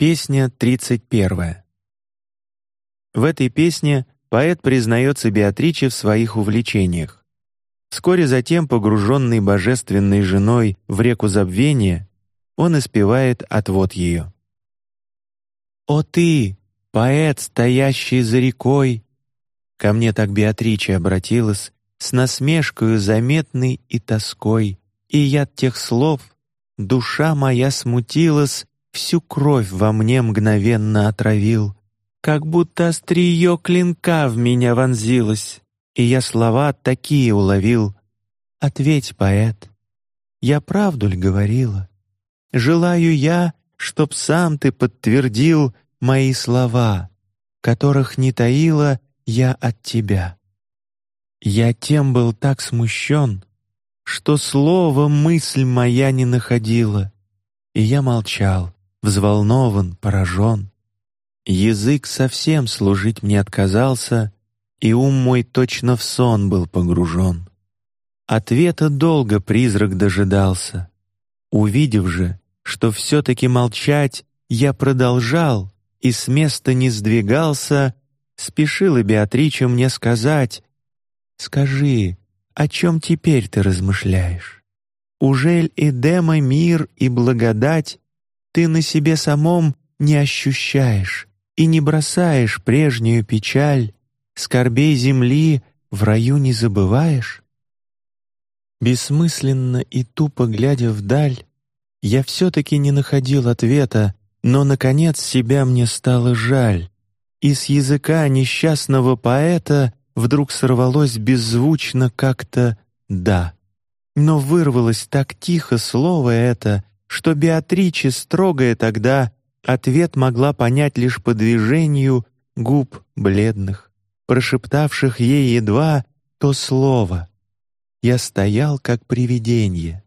Песня тридцать первая. В этой песне поэт признается Беатриче в своих увлечениях. Вскоре затем, погруженный божественной женой в реку забвения, он испевает отвод ее. О ты, поэт, стоящий за рекой, ко мне так Беатриче обратилась с насмешкою заметной и тоской, и яд тех слов душа моя смутилась всю кровь во мне мгновенно отравил, как будто острие клинка в меня вонзилось, и я слова такие уловил. Ответь, поэт, я правду ли говорила? Желаю я, чтоб сам ты подтвердил мои слова, которых не таила я от тебя. Я тем был так смущен, что слово мысль моя не находила, и я молчал взволнован, поражен. Язык совсем служить мне отказался, и ум мой точно в сон был погружен. Ответа долго призрак дожидался. Увидев же, что все-таки молчать я продолжал и с места не сдвигался, спешила Беатрича мне сказать: "Скажи, о чем теперь ты размышляешь? Ужель и дема мир и благодать ты на себе самом не ощущаешь и не бросаешь прежнюю печаль, скорбей земли в раю не забываешь? Бессмысленно и тупо глядя вдаль, я все-таки не находил ответа, но наконец себя мне стало жаль, и с языка несчастного поэта вдруг сорвалось беззвучно как-то да, но вырвалось так тихо слово это, что Беатриче строгая тогда ответ могла понять лишь по движению губ бледных, прошептавших ей едва то слово. Я стоял как привидение,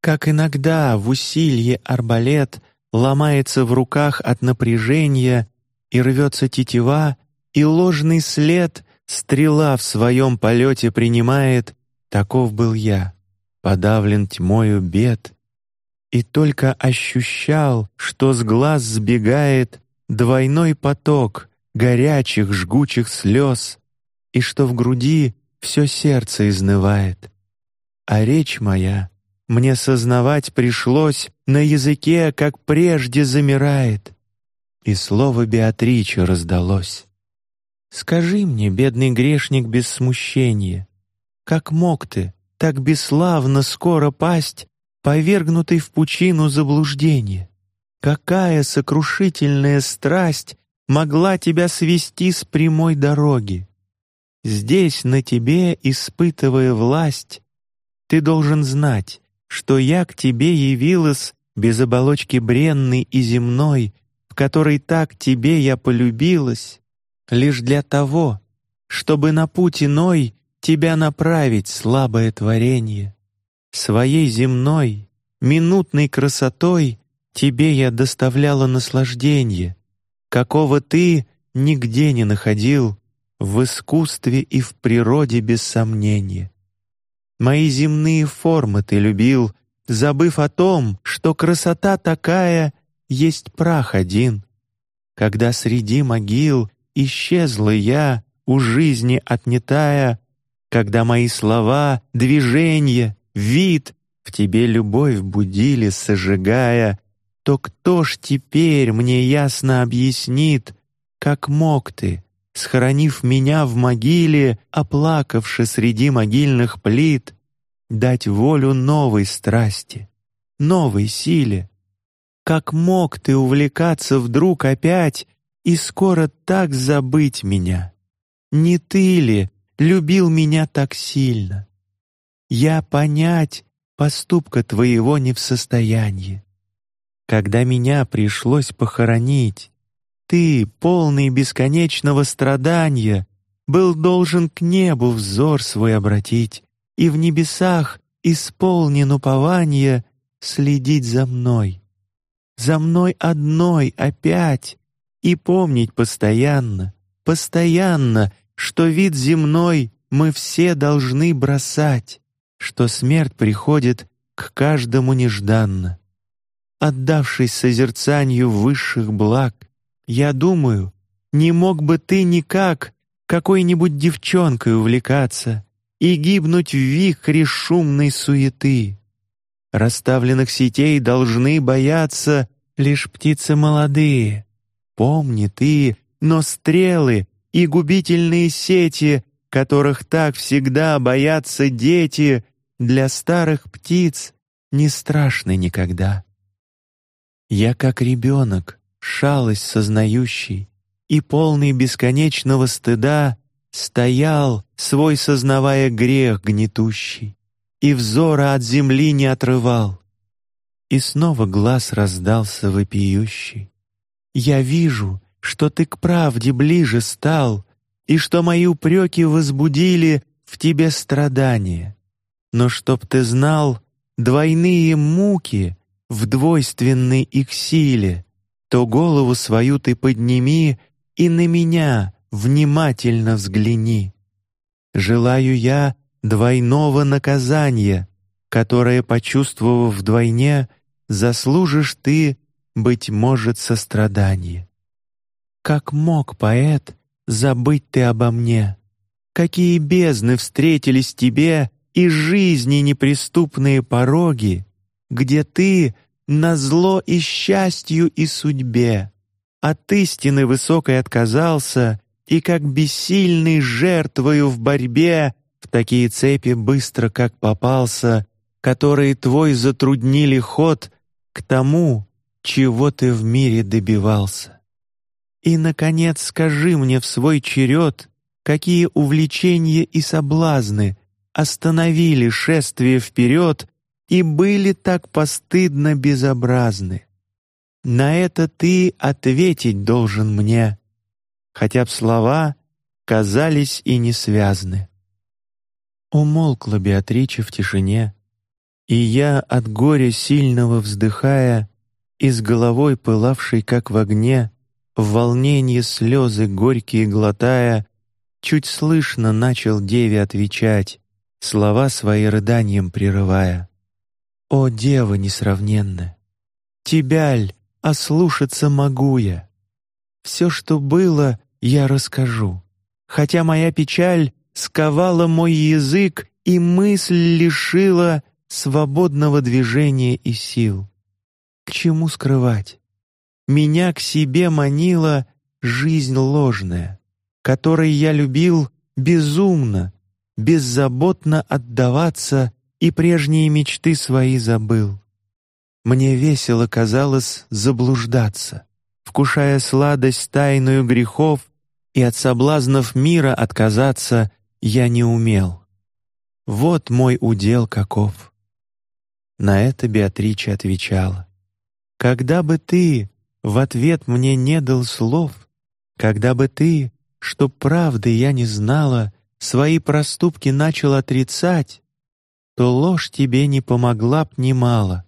как иногда в усилье арбалет ломается в руках от напряжения и рвется тетива, и ложный след стрела в своем полете принимает. Таков был я, подавлен тьмою бед и только ощущал, что с глаз сбегает двойной поток горячих жгучих слез, и что в груди все сердце изнывает. А речь моя мне сознавать пришлось на языке, как прежде замирает, и слово Беатриче раздалось. Скажи мне, бедный грешник без смущения, как мог ты так бесславно скоро пасть повергнутый в пучину заблуждения. Какая сокрушительная страсть могла тебя свести с прямой дороги? Здесь на тебе, испытывая власть, ты должен знать, что я к тебе явилась без оболочки бренной и земной, в которой так тебе я полюбилась, лишь для того, чтобы на путь иной тебя направить, слабое творение своей земной, минутной красотой тебе я доставляла наслаждение, какого ты нигде не находил в искусстве и в природе без сомнения. Мои земные формы ты любил, забыв о том, что красота такая есть прах один. Когда среди могил исчезла я, у жизни отнятая, когда мои слова, движения вид в тебе любовь будили, сожигая, то кто ж теперь мне ясно объяснит, как мог ты, схоронив меня в могиле, оплакавши среди могильных плит, дать волю новой страсти, новой силе? Как мог ты увлекаться вдруг опять и скоро так забыть меня? Не ты ли любил меня так сильно? Я понять поступка твоего не в состоянии. Когда меня пришлось похоронить, ты, полный бесконечного страдания, был должен к небу взор свой обратить и в небесах исполнен упования следить за мной, за мной одной опять и помнить постоянно, постоянно, что вид земной мы все должны бросать что смерть приходит к каждому нежданно. отдавшись созерцанию высших благ, я думаю, не мог бы ты никак какой-нибудь девчонкой увлекаться и гибнуть в вихре шумной суеты. Расставленных сетей должны бояться лишь птицы молодые. Помни ты, но стрелы и губительные сети, которых так всегда боятся дети, для старых птиц не страшны никогда. Я как ребенок, шалость сознающий и полный бесконечного стыда, стоял, свой сознавая грех гнетущий, и взора от земли не отрывал. И снова глаз раздался вопиющий. Я вижу, что ты к правде ближе стал, и что мои упреки возбудили в тебе страдания. Но чтоб ты знал, двойные муки в двойственной их силе, то голову свою ты подними и на меня внимательно взгляни. Желаю я двойного наказания, которое, почувствовав вдвойне, заслужишь ты, быть может, сострадание. Как мог поэт забыть ты обо мне? Какие бездны встретились тебе и жизни неприступные пороги, где ты на зло и счастью и судьбе от истины высокой отказался и как бессильный жертвою в борьбе в такие цепи быстро как попался, которые твой затруднили ход к тому, чего ты в мире добивался. И наконец скажи мне в свой черед, какие увлечения и соблазны остановили шествие вперед и были так постыдно безобразны. На это ты ответить должен мне, хотя б слова казались и не связны. Умолкла Беатрича в тишине, и я от горя сильного вздыхая, и с головой пылавшей как в огне, в волнении слезы горькие глотая, чуть слышно начал деве отвечать, слова свои рыданием прерывая. О дева несравненная, тебя ль ослушаться могу я? Все, что было, я расскажу, хотя моя печаль сковала мой язык и мысль лишила свободного движения и сил. К чему скрывать? Меня к себе манила жизнь ложная, которой я любил безумно, беззаботно отдаваться и прежние мечты свои забыл. Мне весело казалось заблуждаться, вкушая сладость тайную грехов, и от соблазнов мира отказаться я не умел. Вот мой удел каков. На это Беатрича отвечала: Когда бы ты в ответ мне не дал слов, когда бы ты, что правды я не знала, свои проступки начал отрицать, то ложь тебе не помогла б немало.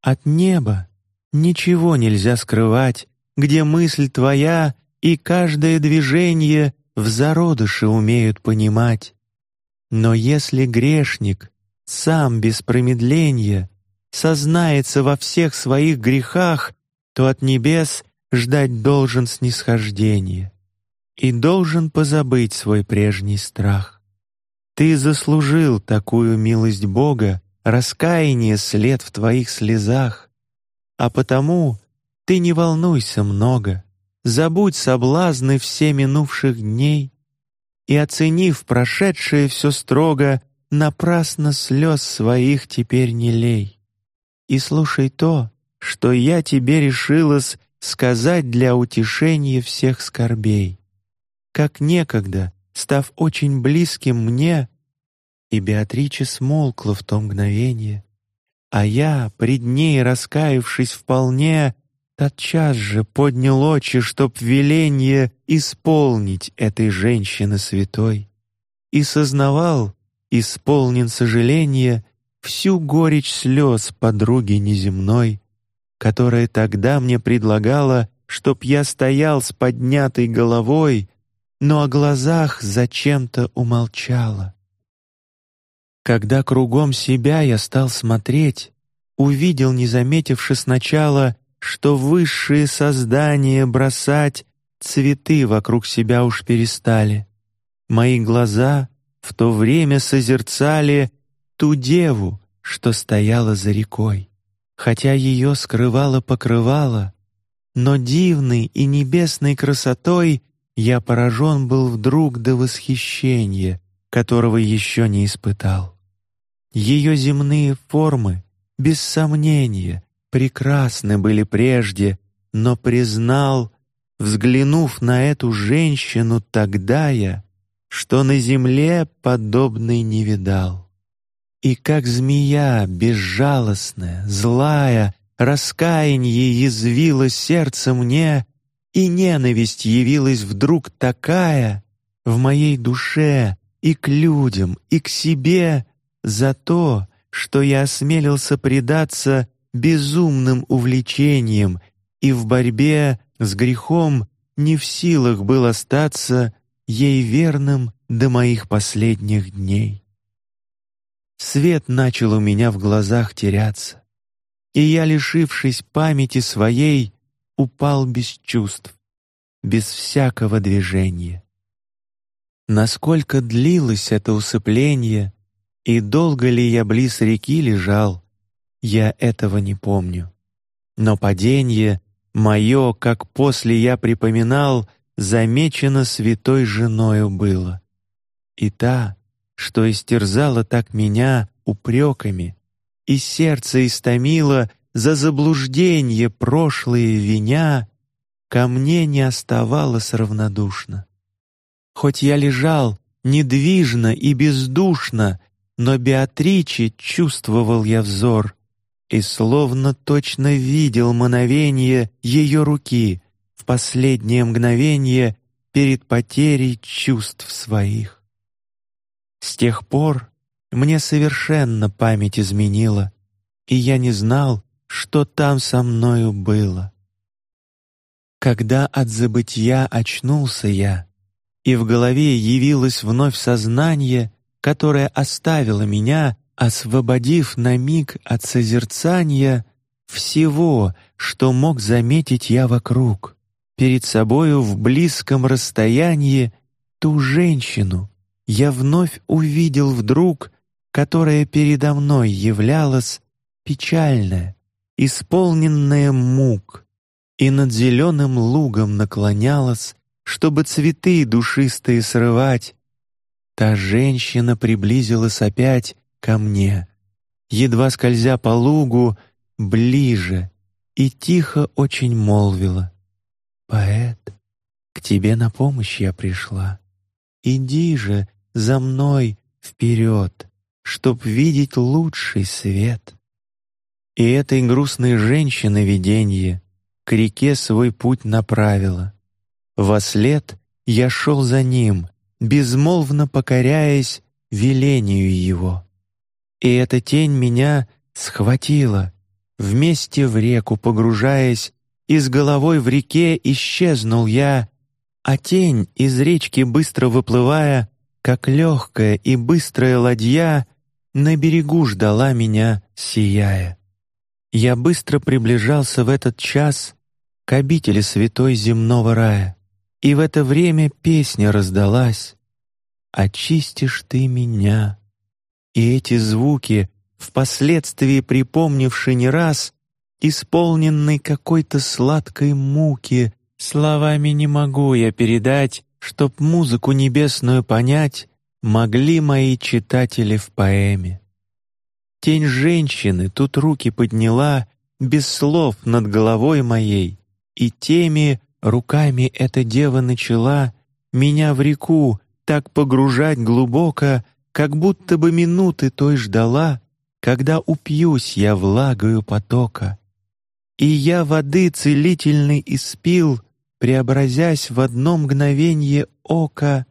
От неба ничего нельзя скрывать, где мысль твоя и каждое движение в зародыше умеют понимать. Но если грешник сам без промедления сознается во всех своих грехах, то от небес ждать должен снисхождения и должен позабыть свой прежний страх. Ты заслужил такую милость Бога, раскаяние след в твоих слезах, а потому ты не волнуйся много, забудь соблазны все минувших дней и оценив прошедшее все строго, напрасно слез своих теперь не лей. И слушай то, что я тебе решилась сказать для утешения всех скорбей как некогда, став очень близким мне, и Беатриче смолкла в то мгновение, а я, пред ней раскаявшись вполне, тотчас же поднял очи, чтоб веление исполнить этой женщины святой, и сознавал, исполнен сожаления, всю горечь слез подруги неземной, которая тогда мне предлагала, чтоб я стоял с поднятой головой но о глазах зачем-то умолчала. Когда кругом себя я стал смотреть, увидел, не заметивши сначала, что высшие создания бросать цветы вокруг себя уж перестали. Мои глаза в то время созерцали ту деву, что стояла за рекой, хотя ее скрывало покрывало, но дивной и небесной красотой я поражен был вдруг до восхищения, которого еще не испытал. Ее земные формы, без сомнения, прекрасны были прежде, но признал, взглянув на эту женщину тогда я, что на земле подобной не видал. И как змея безжалостная, злая, раскаяние язвило сердце мне, и ненависть явилась вдруг такая в моей душе и к людям, и к себе за то, что я осмелился предаться безумным увлечениям и в борьбе с грехом не в силах был остаться ей верным до моих последних дней. Свет начал у меня в глазах теряться, и я, лишившись памяти своей, упал без чувств, без всякого движения. Насколько длилось это усыпление и долго ли я близ реки лежал, я этого не помню. Но падение мое, как после я припоминал, замечено святой женою было. И та, что истерзала так меня упреками, и сердце истомило за заблуждение прошлые виня, ко мне не оставалось равнодушно. Хоть я лежал недвижно и бездушно, но Беатриче чувствовал я взор и словно точно видел мановение ее руки в последнее мгновение перед потерей чувств своих. С тех пор мне совершенно память изменила, и я не знал, что там со мною было. Когда от забытья очнулся я, и в голове явилось вновь сознание, которое оставило меня, освободив на миг от созерцания всего, что мог заметить я вокруг, перед собою в близком расстоянии ту женщину, я вновь увидел вдруг, которая передо мной являлась печальная, исполненная мук, и над зеленым лугом наклонялась, чтобы цветы душистые срывать. Та женщина приблизилась опять ко мне, едва скользя по лугу ближе, и тихо очень молвила: "Поэт, к тебе на помощь я пришла. Иди же за мной вперед, чтоб видеть лучший свет. И этой грустной женщины видение к реке свой путь направила. Во след я шел за ним, безмолвно покоряясь велению его. И эта тень меня схватила, вместе в реку погружаясь, и с головой в реке исчезнул я, а тень из речки быстро выплывая как легкая и быстрая ладья на берегу ждала меня, сияя. Я быстро приближался в этот час к обители святой земного рая, и в это время песня раздалась: "Очистишь ты меня". И эти звуки, впоследствии припомнивши не раз, исполненный какой-то сладкой муки, словами не могу я передать, чтоб музыку небесную понять, могли мои читатели в поэме. Тень женщины тут руки подняла без слов над головой моей, и теми руками эта дева начала меня в реку так погружать глубоко, как будто бы минуты той ждала, когда упьюсь я влагою потока. И я воды целительной испил, преобразясь в одно мгновение ока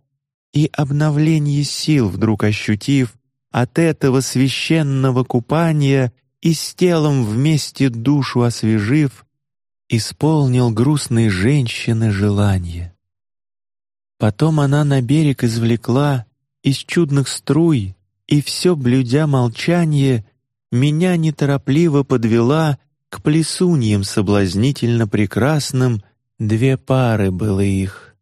и обновление сил вдруг ощутив от этого священного купания и с телом вместе душу освежив, исполнил грустной женщины желание. Потом она на берег извлекла из чудных струй и все блюдя молчание меня неторопливо подвела к плесуньям соблазнительно прекрасным, две пары было их,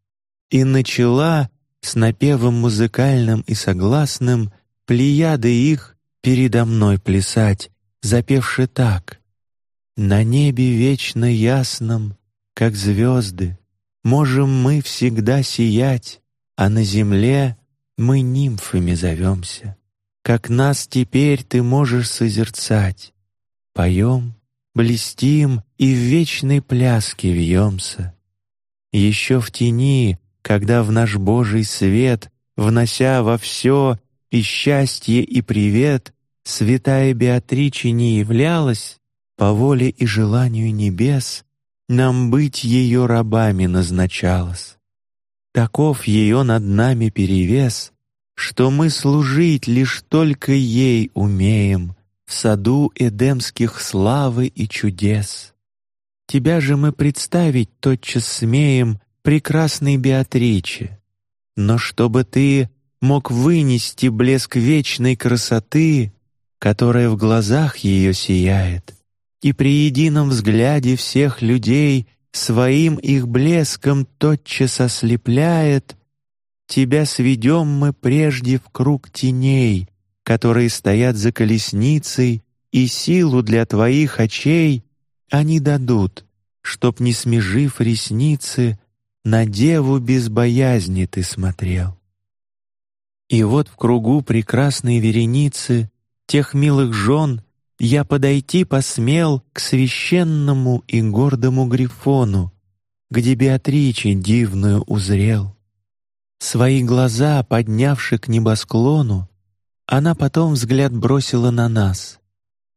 и начала с напевом музыкальным и согласным плеяды их передо мной плясать, запевши так: на небе вечно ясном, как звезды, можем мы всегда сиять, а на земле мы нимфами зовемся. Как нас теперь ты можешь созерцать, поем, блестим и в вечной пляске вьемся. Еще в тени, когда в наш Божий свет, внося во все и счастье и привет, святая Беатриче не являлась по воле и желанию небес, нам быть ее рабами назначалось. Таков ее над нами перевес, что мы служить лишь только ей умеем в саду эдемских славы и чудес. Тебя же мы представить тотчас смеем, прекрасной Беатриче, но чтобы ты мог вынести блеск вечной красоты, которая в глазах ее сияет, и при едином взгляде всех людей своим их блеском тотчас ослепляет, тебя сведем мы прежде в круг теней, которые стоят за колесницей, и силу для твоих очей они дадут, чтоб не смежив ресницы, на деву без боязни ты смотрел. И вот в кругу прекрасной вереницы тех милых жен я подойти посмел к священному и гордому грифону, где Беатриче дивную узрел. Свои глаза поднявши к небосклону, она потом взгляд бросила на нас,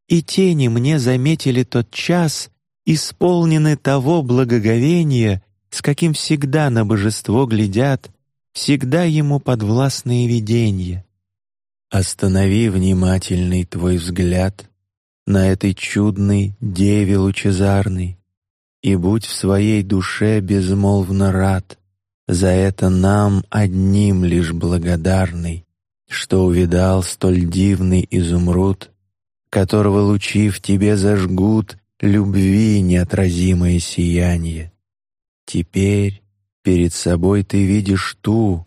и тени мне заметили тот час, исполнены того благоговения, с каким всегда на божество глядят, всегда ему подвластные видения. Останови внимательный твой взгляд на этой чудной деве лучезарной, и будь в своей душе безмолвно рад. За это нам одним лишь благодарный, что увидал столь дивный изумруд, которого лучи в тебе зажгут любви неотразимое сияние. Теперь перед собой ты видишь ту,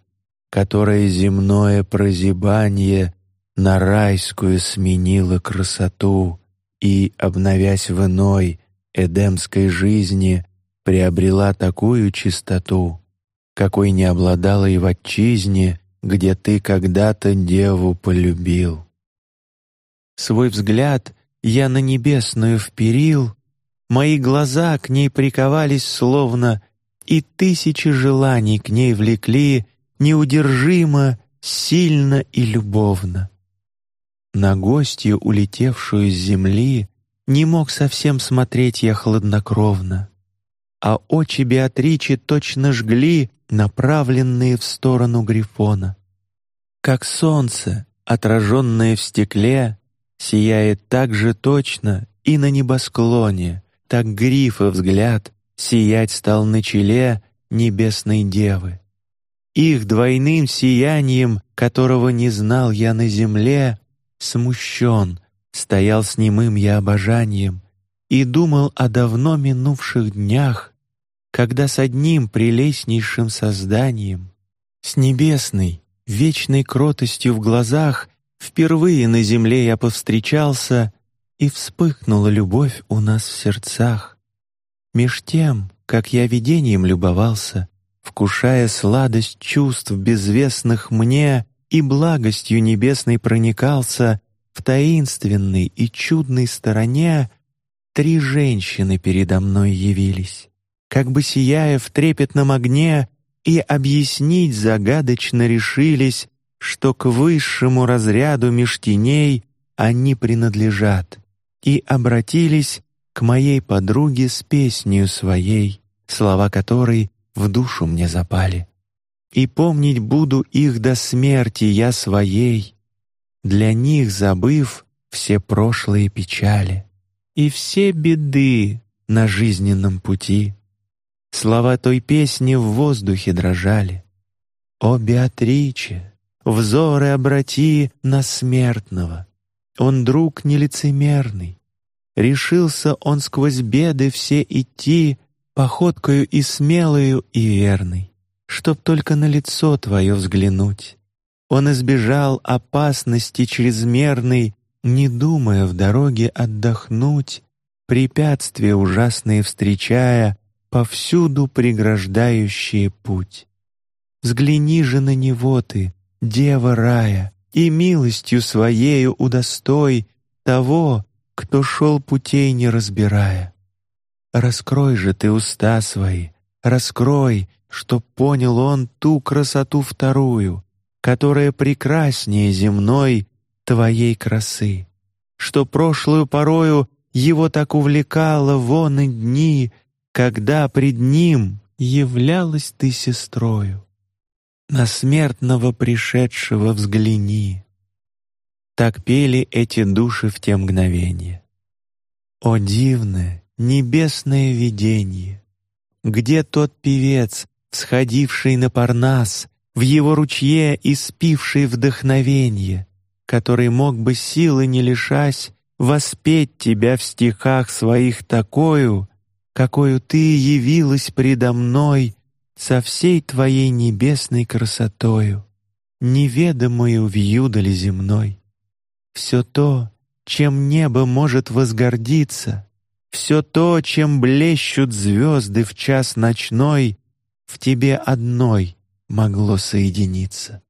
которая земное прозябание на райскую сменила красоту и, обновясь в иной эдемской жизни, приобрела такую чистоту, какой не обладала и в отчизне, где ты когда-то деву полюбил. Свой взгляд я на небесную вперил, мои глаза к ней приковались словно, и тысячи желаний к ней влекли неудержимо, сильно и любовно. На гостью, улетевшую с земли, не мог совсем смотреть я хладнокровно, а очи Беатричи точно жгли направленные в сторону Грифона. Как солнце, отраженное в стекле, сияет так же точно и на небосклоне, так грифа взгляд сиять стал на челе небесной девы. Их двойным сиянием, которого не знал я на земле, смущен, стоял с немым я обожанием и думал о давно минувших днях, когда с одним прелестнейшим созданием, с небесной, вечной кротостью в глазах, впервые на земле я повстречался, и вспыхнула любовь у нас в сердцах. Меж тем, как я видением любовался, вкушая сладость чувств безвестных мне и благостью небесной проникался в таинственной и чудной стороне, три женщины передо мной явились, как бы сияя в трепетном огне, и объяснить загадочно решились, что к высшему разряду меж теней они принадлежат, и обратились к моей подруге с песнью своей, слова которой в душу мне запали. И помнить буду их до смерти я своей, для них забыв все прошлые печали и все беды на жизненном пути. Слова той песни в воздухе дрожали. О Беатриче, взоры обрати на смертного. Он друг нелицемерный. Решился он сквозь беды все идти походкою и смелою и верной, чтоб только на лицо твое взглянуть. Он избежал опасности чрезмерной, не думая в дороге отдохнуть, препятствия ужасные встречая, повсюду преграждающие путь. Взгляни же на него ты, дева рая, и милостью своею удостой того, кто шел путей не разбирая. Раскрой же ты уста свои, раскрой, чтоб понял он ту красоту вторую, которая прекраснее земной твоей красы, что прошлую порою его так увлекало вон и дни, когда пред ним являлась ты сестрою. На смертного пришедшего взгляни. Так пели эти души в те мгновения. О дивное небесное видение! Где тот певец, сходивший на Парнас, в его ручье испивший вдохновение, который мог бы силы не лишась воспеть тебя в стихах своих такою, какою ты явилась предо мной со всей твоей небесной красотою, неведомую в юдоле земной. Все то, чем небо может возгордиться, все то, чем блещут звезды в час ночной, в тебе одной могло соединиться.